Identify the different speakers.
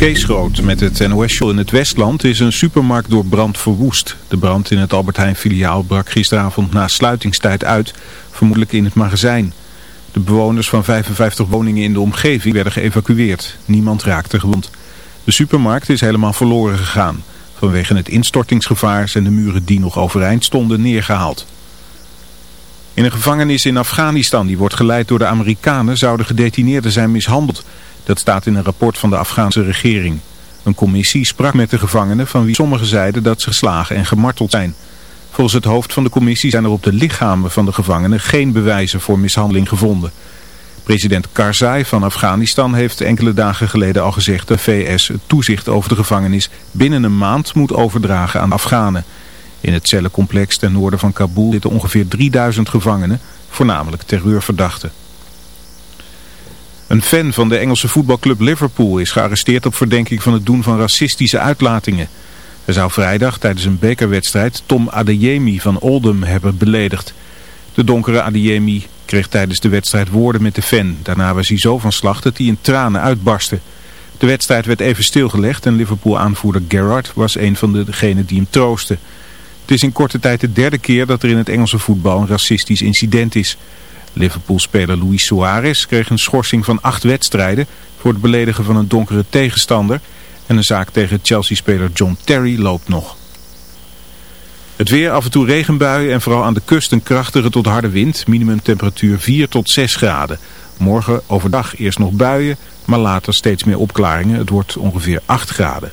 Speaker 1: Kees Groot met het NOS in het Westland is een supermarkt door brand verwoest. De brand in het Albert Heijn filiaal brak gisteravond na sluitingstijd uit, vermoedelijk in het magazijn. De bewoners van 55 woningen in de omgeving werden geëvacueerd. Niemand raakte gewond. De supermarkt is helemaal verloren gegaan. Vanwege het instortingsgevaar zijn de muren die nog overeind stonden neergehaald. In een gevangenis in Afghanistan, die wordt geleid door de Amerikanen, zouden gedetineerden zijn mishandeld. Dat staat in een rapport van de Afghaanse regering. Een commissie sprak met de gevangenen van wie sommigen zeiden dat ze geslagen en gemarteld zijn. Volgens het hoofd van de commissie zijn er op de lichamen van de gevangenen geen bewijzen voor mishandeling gevonden. President Karzai van Afghanistan heeft enkele dagen geleden al gezegd dat de VS het toezicht over de gevangenis binnen een maand moet overdragen aan Afghanen. In het cellencomplex ten noorden van Kabul zitten ongeveer 3000 gevangenen, voornamelijk terreurverdachten. Een fan van de Engelse voetbalclub Liverpool is gearresteerd op verdenking van het doen van racistische uitlatingen. Hij zou vrijdag tijdens een bekerwedstrijd Tom Adeyemi van Oldham hebben beledigd. De donkere Adeyemi kreeg tijdens de wedstrijd woorden met de fan. Daarna was hij zo van slag dat hij in tranen uitbarstte. De wedstrijd werd even stilgelegd en Liverpool-aanvoerder Gerrard was een van degenen die hem troosten. Het is in korte tijd de derde keer dat er in het Engelse voetbal een racistisch incident is. Liverpool-speler Luis Suarez kreeg een schorsing van acht wedstrijden voor het beledigen van een donkere tegenstander. En een zaak tegen Chelsea-speler John Terry loopt nog. Het weer, af en toe regenbuien en vooral aan de kust een krachtige tot harde wind. Minimumtemperatuur 4 tot 6 graden. Morgen overdag eerst nog buien, maar later steeds meer opklaringen. Het wordt ongeveer 8 graden.